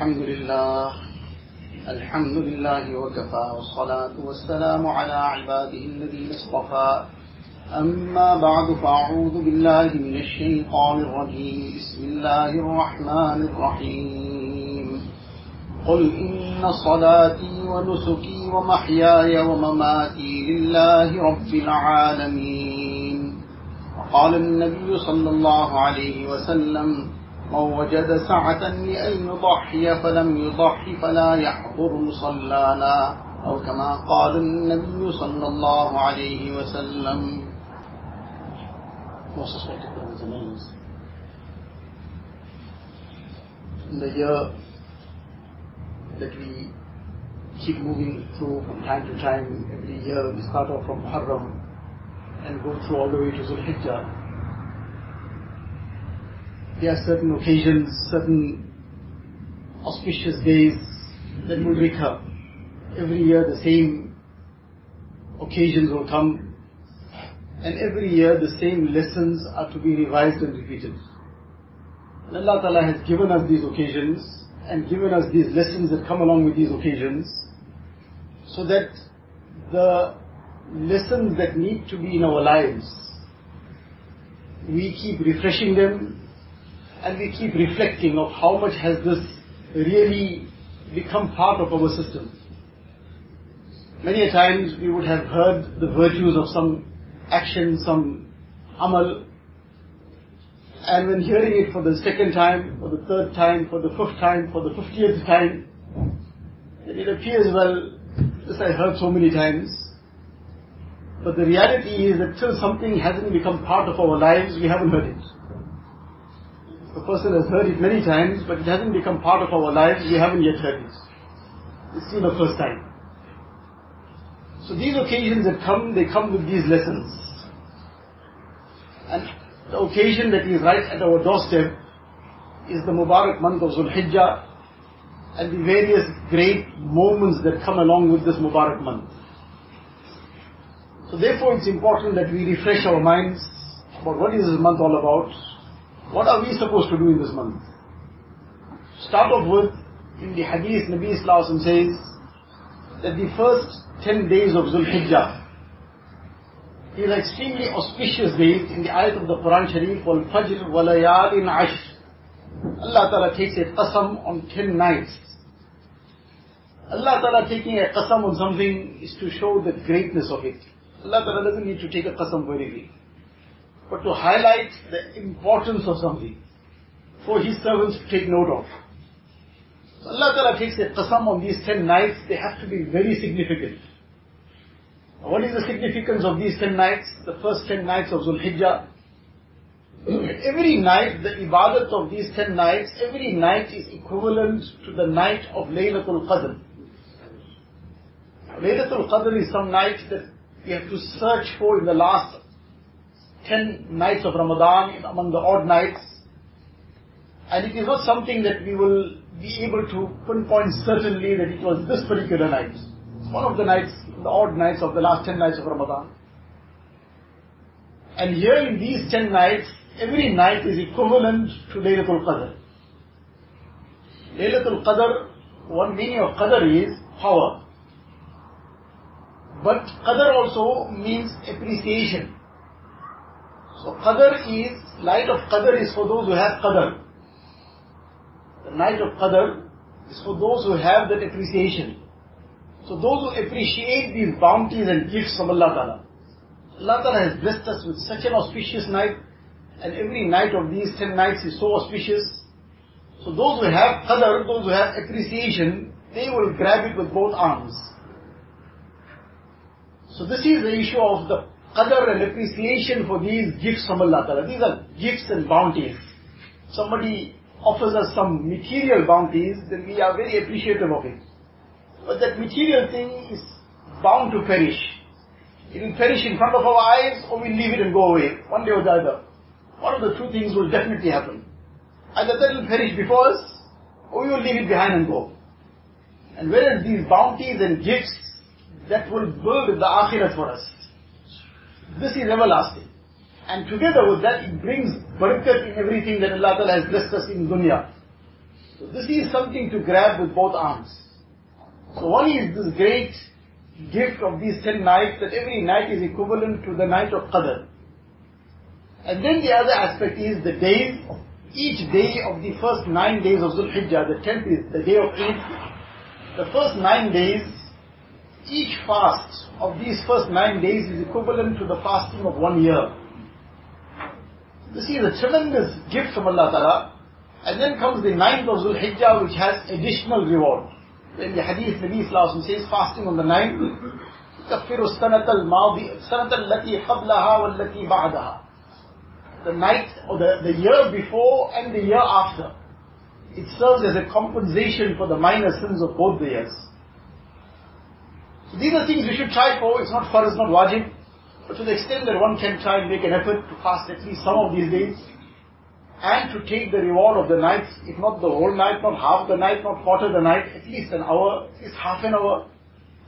الحمد لله الحمد لله وكفى والصلاة والسلام على عباده الذين اصطفى. أما بعد فأعوذ بالله من الشيطان الرجيم. بسم الله الرحمن الرحيم. قل إن صلاتي ونسكي ومحياي ومماتي لله رب العالمين. وقال النبي صلى الله عليه وسلم من وجد سعة لأن يضحي فلم يضحي فلا يحضر مصلانا أو كما قال النبي صلى الله عليه وسلم in the year that we keep moving through from time to time, every year we start off from Muharram and go through all the way to Zulhijjah. There are certain occasions, certain auspicious days that will recur. Every year the same occasions will come and every year the same lessons are to be revised and repeated. And Allah Ta'ala has given us these occasions and given us these lessons that come along with these occasions so that the lessons that need to be in our lives, we keep refreshing them and we keep reflecting of how much has this really become part of our system. Many a times we would have heard the virtues of some action, some amal, and when hearing it for the second time, for the third time, for the fifth time, for the fiftieth time, it appears, well, this I heard so many times. But the reality is that till something hasn't become part of our lives, we haven't heard it. The person has heard it many times, but it hasn't become part of our lives, we haven't yet heard it. It's still the first time. So these occasions that come, they come with these lessons. And the occasion that is right at our doorstep is the Mubarak month of Zulhijjah and the various great moments that come along with this Mubarak month. So therefore it's important that we refresh our minds about what is this month all about, what are we supposed to do in this month. Start off with, in the hadith, Nabi Islam says that the first 10 days of Zulhijjah is extremely auspicious days in the ayat of the Quran Sharif, wal in Ashr. Allah Ta'ala takes a qasam on 10 nights. Allah Ta'ala taking a qasam on something is to show the greatness of it. Allah Ta'ala doesn't need to take a qasam for anything. But to highlight the importance of something for His servants to take note of. So Allah Ta'ala takes a qasam on these 10 nights, they have to be very significant. What is the significance of these 10 nights? The first 10 nights of Zulhijjah. every night, the ibadat of these 10 nights, every night is equivalent to the night of Laylatul Qadr. Laylatul Qadr is some night that we have to search for in the last 10 nights of Ramadan, among the odd nights. And it is not something that we will be able to pinpoint certainly that it was this particular night. It's one of the nights, the odd nights of the last 10 nights of Ramadan. And here in these 10 nights, every night is equivalent to Laylatul Qadr. Laylatul Qadr, one meaning of Qadr is power. But Qadr also means appreciation. So Qadr is, light of Qadr is for those who have Qadr. The night of Qadr is for those who have that appreciation. So those who appreciate these bounties and gifts from Allah Ta'ala. Allah Ta'ala has blessed us with such an auspicious night, and every night of these ten nights is so auspicious. So those who have qadr, those who have appreciation, they will grab it with both arms. So this is the issue of the qadr and appreciation for these gifts from Allah Ta'ala. These are gifts and bounties. Somebody offers us some material bounties, then we are very appreciative of it. But that material thing is bound to perish. It will perish in front of our eyes or we'll leave it and go away. One day or the other. One of the two things will definitely happen. Either that will perish before us or we will leave it behind and go. And whereas these bounties and gifts that will build the akhirat for us. This is everlasting. And together with that, it brings barakat in everything that Allah Ta'ala has blessed us in dunya. So this is something to grab with both arms. So one is this great gift of these ten nights that every night is equivalent to the night of Qadr. And then the other aspect is the days, each day of the first nine days of Dhul Hijjah, the tenth is the day of Eid. The first nine days, each fast of these first nine days is equivalent to the fasting of one year. This is a tremendous gift from Allah Ta'ala. And then comes the ninth of Dhul Hijjah which has additional reward. In the hadith, Nabi Sallallahu says fasting on the ninth, كفر السنة الماضي السنة التي قبلها والتي بعدها the night or the, the year before and the year after. It serves as a compensation for the minor sins of both the years. So these are things we should try for. It's not for, it's not wajib. But to the extent that one can try and make an effort to fast at least some of these days, and to take the reward of the night, if not the whole night, not half the night, not quarter the night, at least an hour, at least half an hour,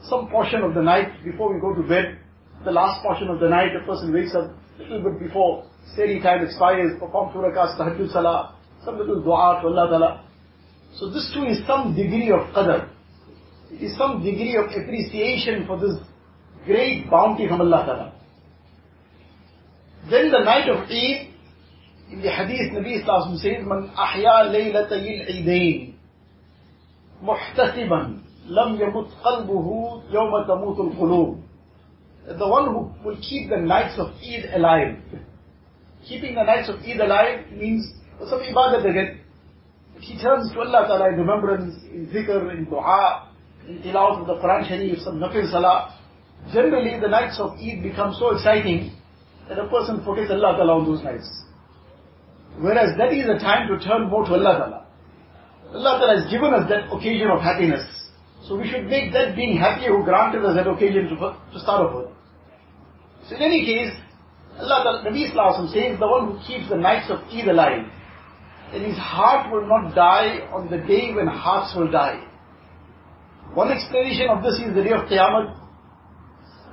some portion of the night before we go to bed, the last portion of the night, a person wakes up a little bit before sehri time expires, perform two rakats, tahajjud salah, some little dua to Allah Ta'ala. So this too is some degree of qadr. Is some degree of appreciation for this great bounty from Allah Ta'ala. Then the night of Eid, in the hadith Nabi Sallallahu says, Man ahya laylatay al-eidain, muhtasiban, lam yamut qalbuhu yawma tamutul qulub. The one who will keep the nights of Eid alive, keeping the nights of Eid alive means some ibadat again. He turns to Allah Ta'ala in remembrance, in zikr, in dua, in tilawat of the Quran Sharif, some nafil salah. Generally the nights of Eid become so exciting that a person forgets Allah Ta'ala on those nights. Whereas that is a time to turn more to Allah Ta'ala. Allah Ta'ala has given us that occasion of happiness. So we should make that being happy who granted us that occasion to, to start off with. So in any case, Allah, the Nabi Sallallahu says, the one who keeps the nights of Eid alive, then his heart will not die on the day when hearts will die. One explanation of this is the day of Qiyamah,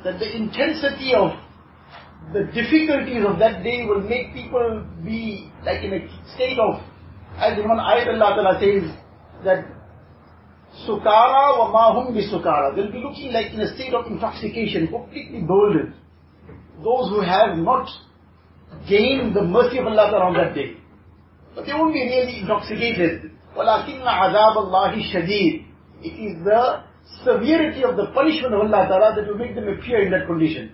that the intensity of the difficulties of that day will make people be like in a state of, as in one ayat Allah Ta'ala says, that sukara wa mahum bi sukara. They'll be looking like in a state of intoxication, completely bewildered those who have not gained the mercy of Allah around that day. But they won't be really intoxicated. وَلَكِنَّ عَذَابَ اللَّهِ شَدِيدٌ it is the severity of the punishment of Allah Ta'ala that will make them appear in that condition.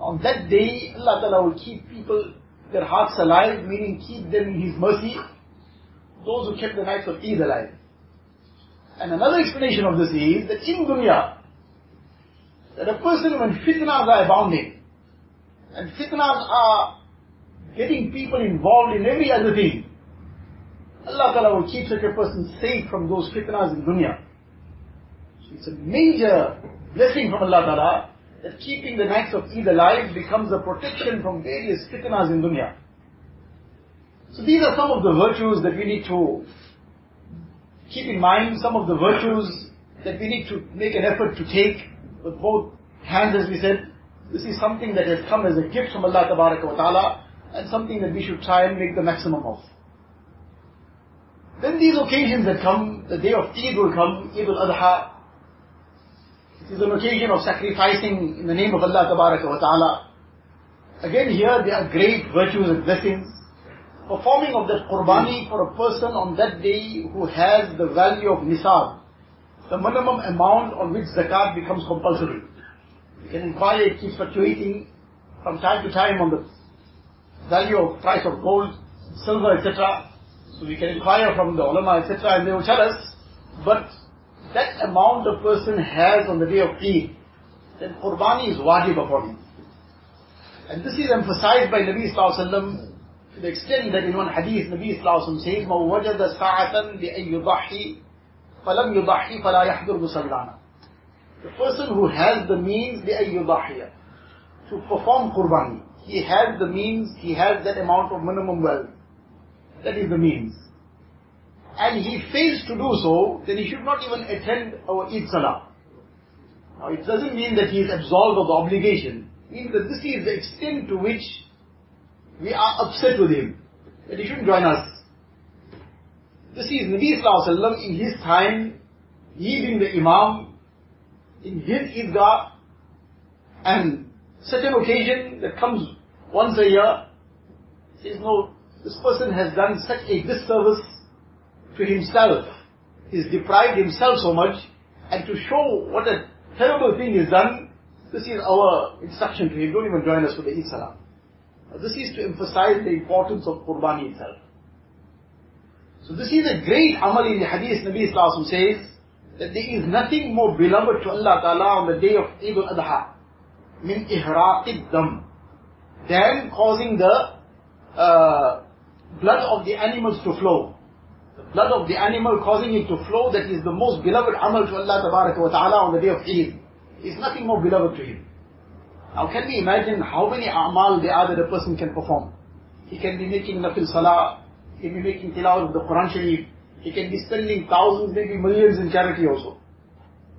On that day, Allah Ta'ala will keep people, their hearts alive, meaning keep them in His mercy, those who kept the nights of Eid alive. And another explanation of this is that in dunya, that a person when fitnas are abounding, and fitnas are getting people involved in every other thing. Allah Ta'ala will keep such a person safe from those fitnas in dunya. It's a major blessing from Allah Ta'ala that keeping the nights of Eid alive becomes a protection from various fitnas in dunya. So these are some of the virtues that we need to keep in mind, some of the virtues that we need to make an effort to take with both hands as we said, this is something that has come as a gift from Allah ta'ala and something that we should try and make the maximum of. Then these occasions that come, the day of Eid will come, Eid al-Adha. Is an occasion of sacrificing in the name of Allah wa ta'ala. Again here there are great virtues and blessings. Performing of that qurbani for a person on that day who has the value of nisab, the minimum amount on which zakat becomes compulsory. You can inquire, it keeps fluctuating from time to time on the value of price of gold, silver, etc. So we can inquire from the ulama, etc. and they will tell us, but that amount a person has on the day of Eid, then Qurbani is wajib upon him. And this is emphasized by Nabi Sallallahu Alaihi Wasallam to the extent that in one hadith Nabi Sallallahu Alaihi Wasallam says, مَوْ وَجَدَ سَاعَةً لِأَن يُضَحِّي فَلَمْ يُضَحِّي فَلَا يَحْضُرْ مُسَلَّانًا the person who has the means, لِأَيُّضَحِيَ To perform qurbani. He has the means, he has that amount of minimum wealth. That is the means. And he fails to do so, then he should not even attend our Eid Salah. Now it doesn't mean that he is absolved of the obligation. It means that this is the extent to which we are upset with him. That he shouldn't join us. This is Nabi Sallallahu in his time, he being the Imam, in his Idgah, and such an occasion that comes once a year, says no, this person has done such a disservice to himself. He's deprived himself so much, and to show what a terrible thing is done, this is our instruction to him. Don't even join us for the Eid Salah. This is to emphasize the importance of Qurbani itself. So this is a great amal in the hadith. Nabi Sallallahu says that there is nothing more beloved to Allah Ta'ala on the day of Eid al-Adha min ihraqid dam than causing the uh, blood of the animals to flow. Blood of the animal causing it to flow, that is the most beloved amal to Allah Ta'ala on the day of Eid. Is nothing more beloved to Him. Now can we imagine how many amal there are that a person can perform? He can be making nafil salah, he can be making tilawat of the Quran Sharif, he can be spending thousands, maybe millions in charity also.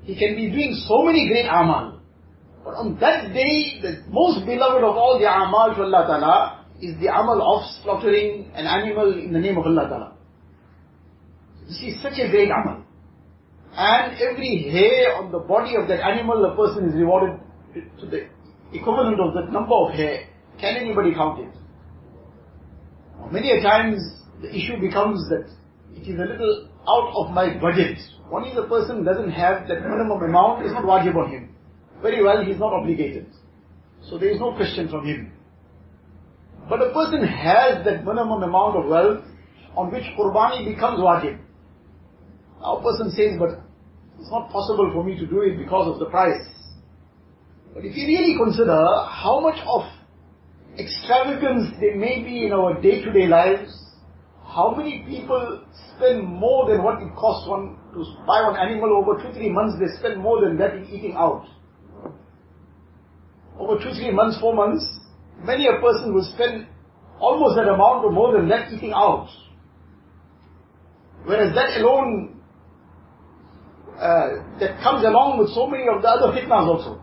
He can be doing so many great amal. But on that day, the most beloved of all the amal to Allah Ta'ala is the amal of slaughtering an animal in the name of Allah Ta'ala. This is such a great amal. And every hair on the body of that animal, the person is rewarded to the equivalent of that number of hair. Can anybody count it? Many a times the issue becomes that it is a little out of my budget. Is a person doesn't have that minimum amount, it's not wajib on him. Very well, he's not obligated. So there is no question from him. But a person has that minimum amount of wealth on which Qurbani becomes wajib. Now a person says, but it's not possible for me to do it because of the price. But if you really consider how much of extravagance there may be in our day-to-day lives, how many people spend more than what it costs one to buy one animal over two, three months, they spend more than that in eating out. Over two, three months, four months, many a person will spend almost that amount or more than that eating out. Whereas that alone, uh, that comes along with so many of the other fitnas also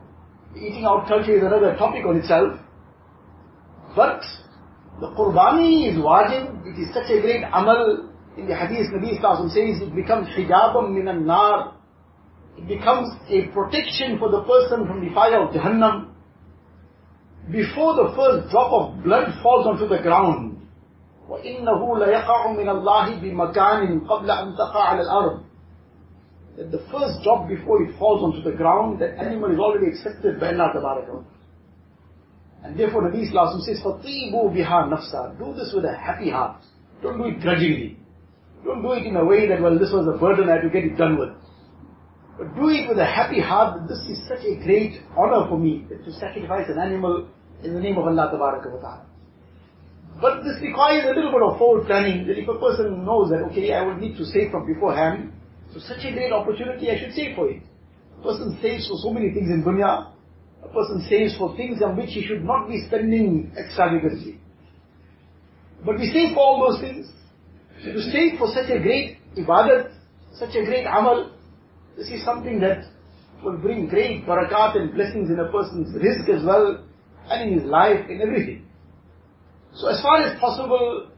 eating out culture is another topic on itself. But the qurbani is wajib, it is such a great amal. In the hadith, Nabi Sallallahu says it becomes hijabam minan nar. It becomes a protection for the person from the fire of Jahannam. Before the first drop of blood falls onto the ground, وَإِنَّهُ لَيَقَعُ مِنَ اللَّهِ بِمَكَانٍ قَبْلَ أَن تَقَعَ عَلَى الْأَرْضِ that the first drop before it falls onto the ground, that animal is already accepted by Allah Tabaraka And therefore Nabi Sallallahu says, فَطِيبُوا بِهَا نَفْسًا Do this with a happy heart. Don't do it grudgingly. Don't do it in a way that, well, this was a burden, I had to get it done with. But do it with a happy heart that this is such a great honor for me, to sacrifice an animal in the name of Allah Tabaraka But this requires a little bit of forward planning, that if a person knows that, okay, I will need to save from beforehand, so such a great opportunity, I should save for it. A person saves for so many things in dunya. A person saves for things on which he should not be spending extravagantly. But we save for all those things. To save for such a great ibadat, such a great amal, this is something that will bring great barakat and blessings in a person's rizq as well, and in his life, in everything. So as far as possible,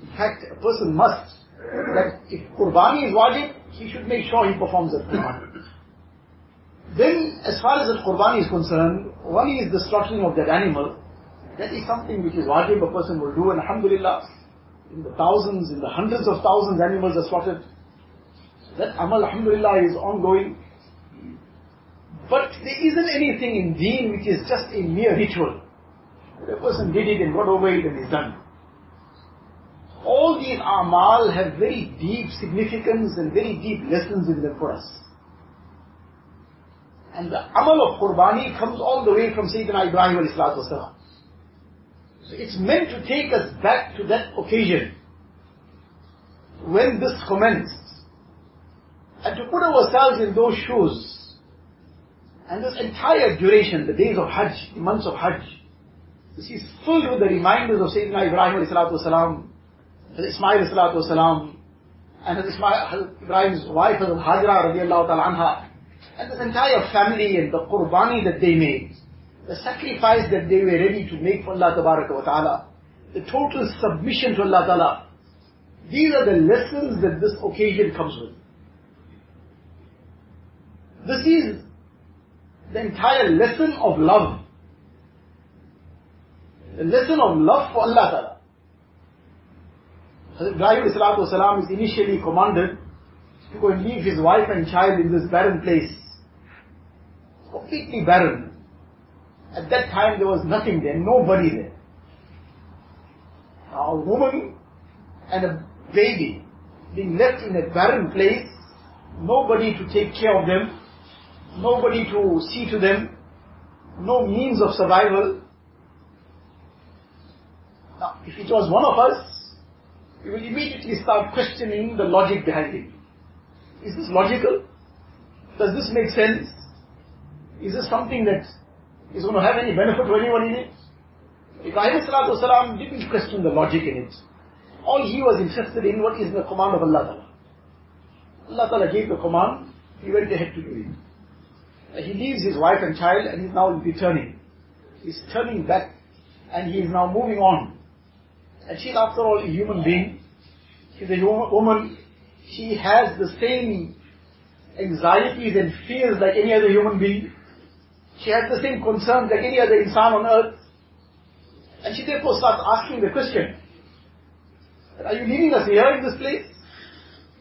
in fact, a person must, that if qurbani is wajib, he should make sure he performs that qurbani. Then, as far as the qurbani is concerned, one is the slaughtering of that animal. That is something which is wajib a person will do, and alhamdulillah, in the thousands, in the hundreds of thousands animals are slaughtered. That amal, alhamdulillah, is ongoing. But there isn't anything in deen which is just a mere ritual. The person did it and got over it and is done. All these amal have very deep significance and very deep lessons in them for us. And the amal of Qurbani comes all the way from Sayyidina Ibrahim alayhi salatu wasalam. So it's meant to take us back to that occasion when this commenced and to put ourselves in those shoes. And this entire duration, the days of Hajj, the months of Hajj, this is filled with the reminders of Sayyidina Ibrahim alayhi wasalam, Ismail wasalam, and Ismail, Ibrahim's wife, Hajra radiallahu ta'ala anha, and this entire family and the qurbani that they made, the sacrifice that they were ready to make for Allah wa ta'ala, the total submission to Allah ta'ala, These are the lessons that this occasion comes with. This is the entire lesson of love. The lesson of love for Allah Ta'ala. Ibrahim Salam is initially commanded to go and leave his wife and child in this barren place. Completely barren. At that time there was nothing there, nobody there. Now a woman and a baby being left in a barren place, nobody to take care of them, nobody to see to them, no means of survival. Now, if it was one of us, we will immediately start questioning the logic behind it. Is this logical? Does this make sense? Is this something that is going to have any benefit to anyone in it? Ibrahim salam didn't question the logic in it. All he was interested in what is the command of Allah Ta'ala. Allah Ta'ala gave the command, he went ahead to do it. He leaves his wife and child and he's now returning. He's turning back and he is now moving on. And she's after all a human being. She's a woman. She has the same anxieties and fears like any other human being. She has the same concerns like any other insan on earth. And she therefore starts asking the question, are you leaving us here in this place?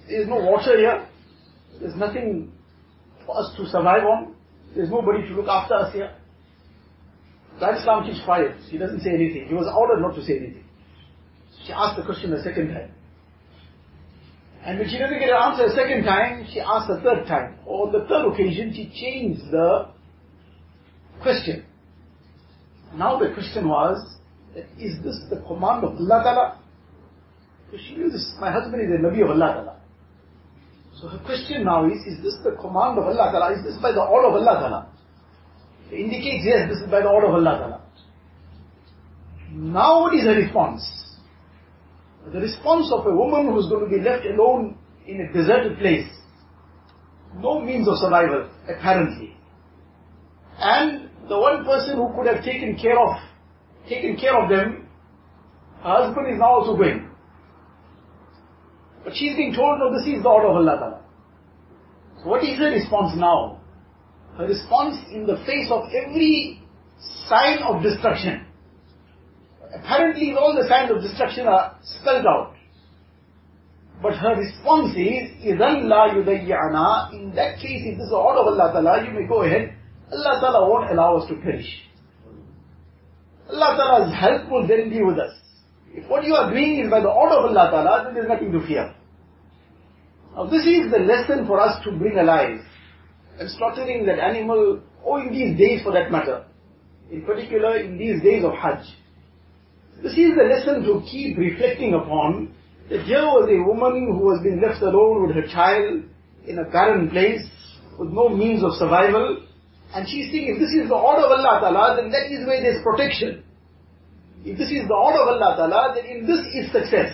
There is no water here. There's nothing for us to survive on. There's nobody to look after us here. Prophet Islam keeps quiet. He doesn't say anything. He was ordered not to say anything. She asked the question a second time. And when she didn't get an answer a second time, she asked a third time. On the third occasion, she changed the question. Now the question was, is this the command of Allah Ta'ala? So she knew this, my husband is a Nabi of Allah Ta'ala. So her question now is, is this the command of Allah Ta'ala? Is this by the order of Allah Ta'ala? It indicates, yes, this is by the order of Allah Ta'ala. Now what is her response? The response of a woman who is going to be left alone in a deserted place. No means of survival, apparently. And the one person who could have taken care of, taken care of them, her husband is now also going. But she's being told, no, this is the order of Allah Ta'ala. So what is her response now? Her response in the face of every sign of destruction Apparently all the signs of destruction are spelled out. But her response is, إِذَنْ لَا يُضَيِّعَنَا In that case, if this is the order of Allah Ta'ala, you may go ahead. Allah Ta'ala won't allow us to perish. Allah Ta'ala's help will then be with us. If what you are doing is by the order of Allah Ta'ala, then there is nothing to fear. Now this is the lesson for us to bring alive. And slaughtering that animal, or in these days for that matter. In particular, in these days of Hajj. This is the lesson to keep reflecting upon, that here was a woman who was being left alone with her child in a barren place, with no means of survival, and she's saying, if this is the order of Allah Ta'ala, then that is where there's protection. If this is the order of Allah Ta'ala, then in this is success.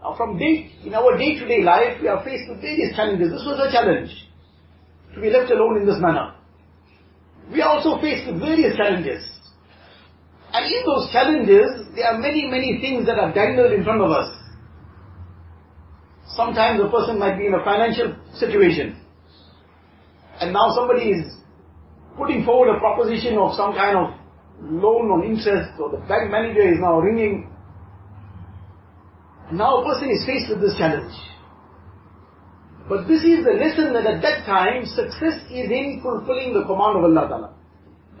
Now from day, in our day-to-day life, we are faced with various challenges. This was a challenge, to be left alone in this manner. We are also faced with various challenges. And in those challenges, there are many, many things that are dangled in front of us. Sometimes a person might be in a financial situation. And now somebody is putting forward a proposition of some kind of loan on interest, or the bank manager is now ringing. And now a person is faced with this challenge. But this is the lesson that at that time, success is in fulfilling the command of Allah Ta'ala.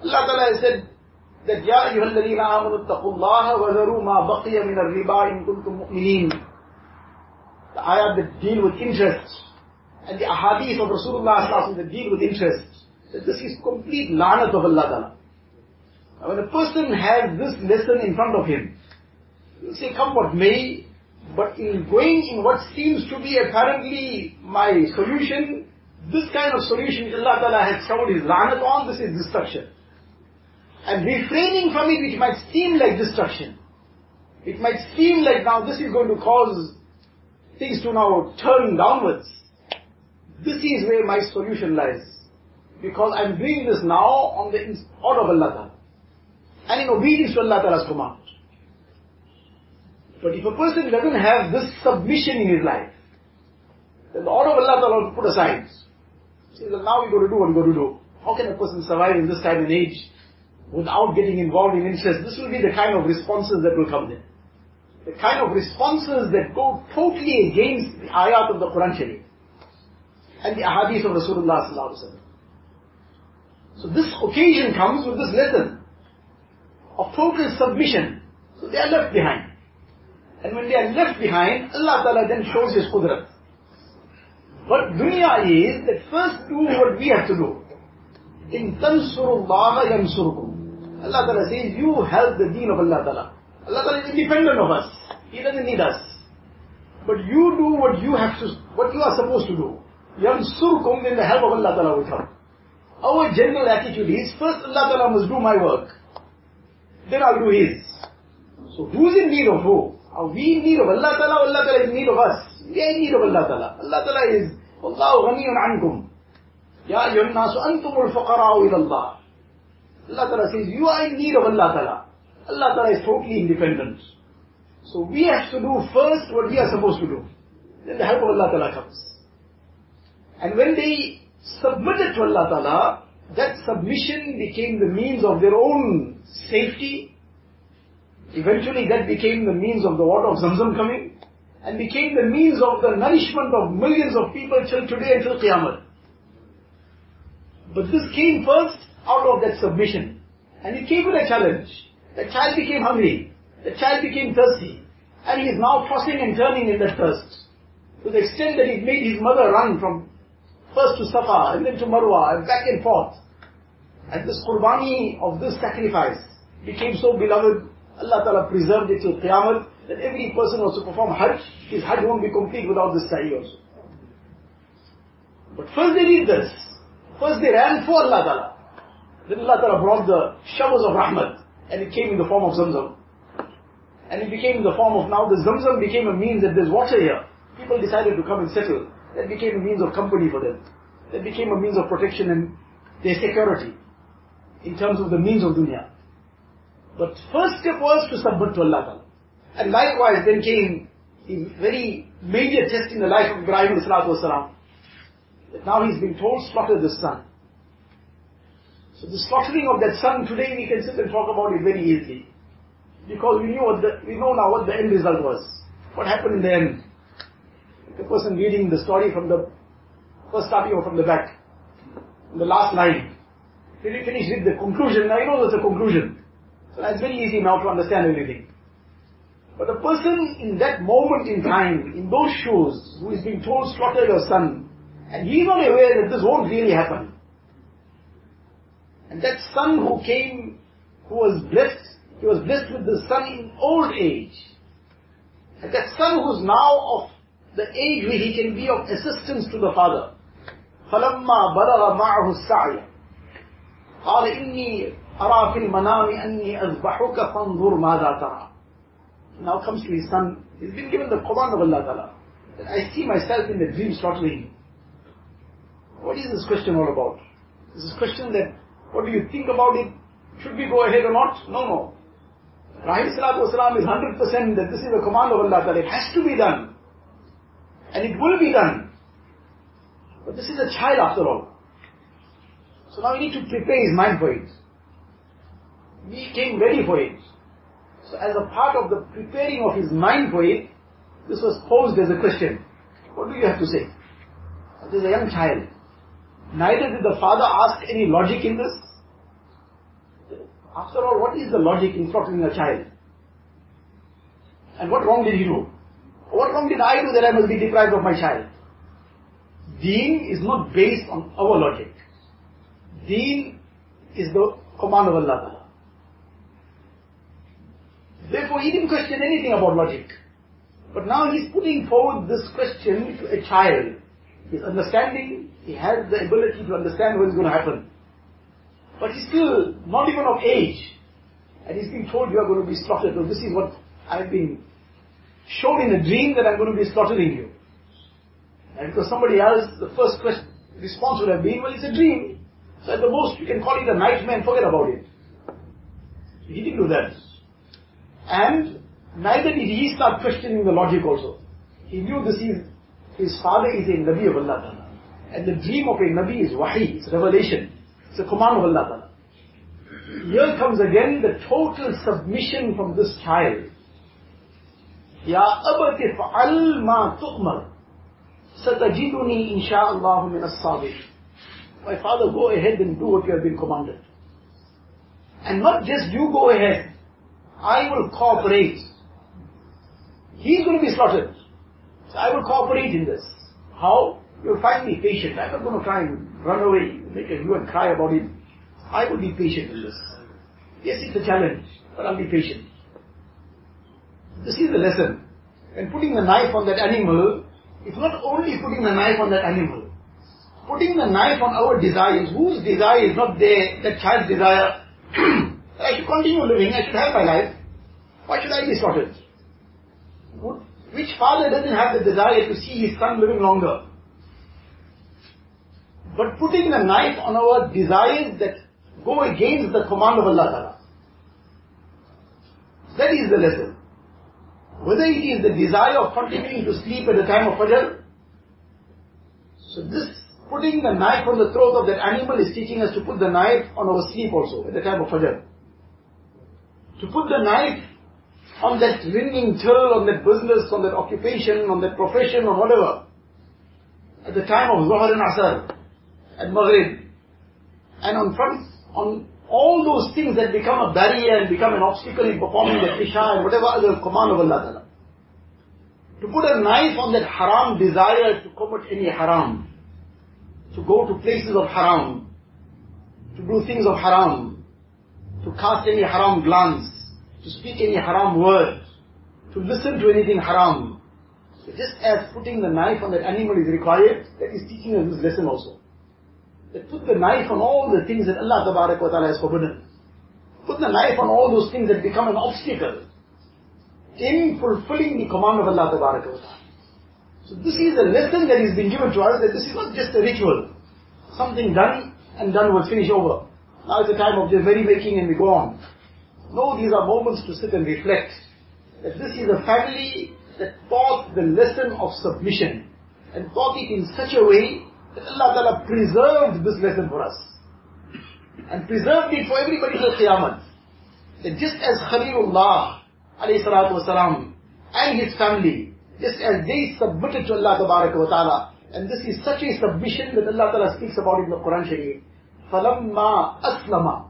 Allah Ta'ala has said that, Ya ayyuhalladhina amanu taqullaha wa dharu ma baqiya min al-riba in kuntum mu'mineen. The ayat that deal with interest, and the ahadith of Rasulullah that deal with interest. That this is complete lanat of Allah Ta'ala. When a person has this lesson in front of him, he'll say, come what may, but in going in what seems to be apparently my solution, this kind of solution Allah Ta'ala has showered His lanat on, this is destruction. And refraining from it, which might seem like destruction. It might seem like now this is going to cause things to now turn downwards. This is where my solution lies. Because I'm doing this now on the order of Allah Ta'ala and in obedience to Allah Ta'ala's command. But if a person doesn't have this submission in his life, then the order of Allah Ta'ala will put aside. Say, well, now we got to do what we got to do. How can a person survive in this time and age without getting involved in interest? This will be the kind of responses that will come there. The kind of responses that go totally against the ayat of the Quran Sharif and the ahadith of Rasulullah Sallallahu Alaihi. So this occasion comes with this lesson of total submission. So they are left behind. And when they are left behind, Allah Ta'ala then shows His qudrat. But dunya is that first do what we have to do. In tansurullaha yansurukum. Allah Ta'ala says, you help the deen of Allah Ta'ala. Allah Ta'ala is independent of us. He doesn't need us. But you do what you have to, what you are supposed to do. Yansurkum, then the help of Allah Ta'ala will come. Our general attitude is, first Allah Ta'ala must do my work. Then I'll do His. So who's in need of who? Are we in need of Allah Ta'ala Allah Ta'ala is in need of us? We are in need of Allah Ta'ala. Allah Ta'ala is, وَاللَّهُ غَنِيٌّ عَنْكُمْ يَا أَيُّهَا النَّاسُ أَنْتُمُ الْفُقَرَاءُ إِلَى اللَّهِ Allah Ta'ala says, you are in need of Allah Ta'ala. Allah Ta'ala is totally independent. So we have to do first what we are supposed to do. Then the help of Allah Ta'ala comes. And when they submitted to Allah Ta'ala, that submission became the means of their own safety. Eventually that became the means of the water of Zamzam coming and became the means of the nourishment of millions of people till today until Qiyamah. But this came first out of that submission. And he came with a challenge. The child became hungry. The child became thirsty. And he is now tossing and turning in that thirst. To the extent that it made his mother run from first to Safa and then to Marwa and back and forth. And this qurbani of this sacrifice became so beloved, Allah Ta'ala preserved it till Qiyamah, that every person was to perform Hajj, his Hajj won't be complete without this sa'i also. But first they did this. First they ran for Allah Ta'ala. Then Allah Ta'ala brought the showers of rahmat, and it came in the form of Zamzam. And it became in the form of now the Zamzam became a means that there's water here. People decided to come and settle. That became a means of company for them. That became a means of protection and their security. In terms of the means of dunya. But first step was to submit to Allah Ta'ala. And likewise then came the very major test in the life of Ibrahim salatu wasalam. That now he's been told slaughter the son. So the slaughtering of that son today we can sit and talk about it very easily. Because we knew what the, we know now what the end result was. What happened in the end. The person reading the story from the first starting or from the back. The last line. Till you finish with the conclusion, now you know there's a conclusion. So it's very easy now to understand everything. But the person in that moment in time, in those shoes, who is being told slaughter your son, and he is not aware that this won't really happen. And that son who came, who was blessed, he was blessed with the son in old age. And that son who's now of the age where he can be of assistance to the father. فَلَمَّا بَلَغَ مَعَهُ السَّعْيَ قال إني أرى في المنام أني أذبحك فانظر ماذا ترى Now comes to his son, he's been given the command of Allah Ta'ala. That I see myself in the dream slaughtering you. What is this question all about? This is question that, what do you think about it? Should we go ahead or not? No, no. Ibrahim Salatu Wasalam is 100% that this is the command of Allah Ta'ala. It has to be done. And it will be done. But this is a child after all. So now we need to prepare his mind for it. We came ready for it. So as a part of the preparing of his mind for it, this was posed as a question. What do you have to say? This is a young child. Neither did the father ask any logic in this. After all, what is the logic in slaughtering a child? And what wrong did he do? What wrong did I do that I must be deprived of my child? Deen is not based on our logic. Deen is the command of Allah. Therefore, he didn't question anything about logic. But now he's putting forward this question to a child. He's understanding, he has the ability to understand what is going to happen. But he's still not even of age. And he's being told you are going to be slaughtered. So this is what I've been shown in a dream that I'm going to be slaughtering you. And because somebody else, the first question, response would have been, well, it's a dream. So at the most, you can call it a nightmare and forget about it. He didn't do that. And Neither did he start questioning the logic also. He knew this is, his father is a Nabi of Allah. And the dream of a Nabi is wahi, it's revelation. It's a command of Allah Here comes again the total submission from this child. Ya abati fa'al ma tu'mar. Satajiduni insha'Allah min as My father, go ahead and do what you have been commanded. And not just you go ahead. I will cooperate. He's going to be slaughtered. So I will cooperate in this. How? You'll find me patient. I'm not going to try and run away, make a hue and cry about it. I will be patient in this. Yes, it's a challenge, but I'll be patient. This is the lesson. And putting the knife on that animal, it's not only putting the knife on that animal. Putting the knife on our desires, whose desire is not there, that child's desire. I should continue living, I should have my life. Why should I be slaughtered? Which father doesn't have the desire to see his son living longer? But putting the knife on our desires that go against the command of Allah Ta'ala. That is the lesson. Whether it is the desire of continuing to sleep at the time of Fajr, so this putting the knife on the throat of that animal is teaching us to put the knife on our sleep also at the time of Fajr. To put the knife on that ringing till, on that business, on that occupation, on that profession, or whatever. At the time of Zuhr and Asr, at Maghrib, and on front, on all those things that become a barrier and become an obstacle in performing the Isha and whatever other command of Allah Ta'ala. To put a knife on that haram desire to commit any haram, to go to places of haram, to do things of haram, to cast any haram glance, to speak any haram word, to listen to anything haram. Just as putting the knife on that animal is required, that is teaching us this lesson also. That put the knife on all the things that Allah wa ta'ala has forbidden. Put the knife on all those things that become an obstacle in fulfilling the command of Allah wa ta'ala. So this is a lesson that is being given to us that this is not just a ritual. Something done and done will finish over. Now it's a time of just merrymaking and we go on. No, these are moments to sit and reflect. That this is a family that taught the lesson of submission and taught it in such a way that Allah Ta'ala preserved this lesson for us. And preserved it for everybody till Qiyamah. That just as Khalilullah alayhi salatu wasalam and his family, just as they submitted to Allah Ta'ala, and this is such a submission that Allah Ta'ala speaks about in the Quran Sharif. فَلَمَّا أَسْلَمَ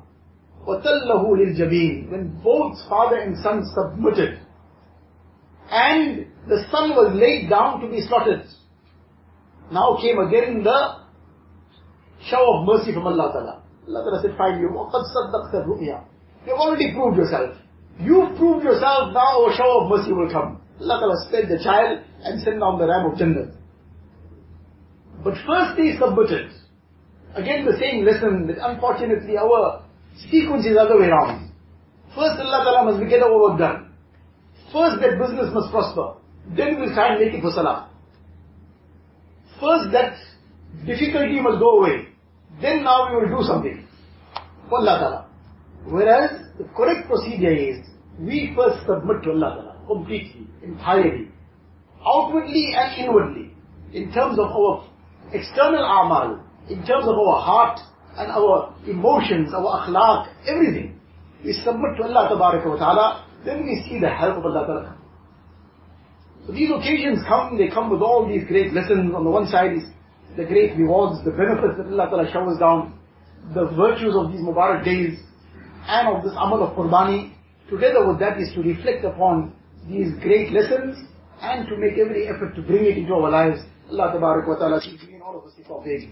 وَتَلَّهُ لِلْجَبِينِ When both father and son submitted, and the son was laid down to be slaughtered. Now came again the show of mercy from Allah Ta'ala. Allah Ta'ala said, fine, you وَقَدْ صَدَّقْتَ الرُّؤْيَا You've already proved yourself. You've proved yourself, now a show of mercy will come. Allah Ta'ala spared the child and sent down the ram of Jannah. But first they submitted. Again the same lesson that unfortunately our Sequence is the other way around. First Allah Ta'ala must get our work done. First that business must prosper. Then we'll try and make it for Salah. First that difficulty must go away. Then now we will do something. For Allah Ta'ala. Whereas the correct procedure is, we first submit to Allah Ta'ala. Completely, entirely. Outwardly and inwardly. In terms of our external amal. In terms of our heart and our emotions, our akhlaq, everything. We submit to Allah wa ta'ala, then we see the help of Allah ta'ala. So these occasions come, they come with all these great lessons. On the one side is the great rewards, the benefits that Allah ta'ala showers down, the virtues of these Mubarak days, and of this amal of Qurbani. Together with that is to reflect upon these great lessons and to make every effort to bring it into our lives. Allah wa ta'ala all of us the tawfiq.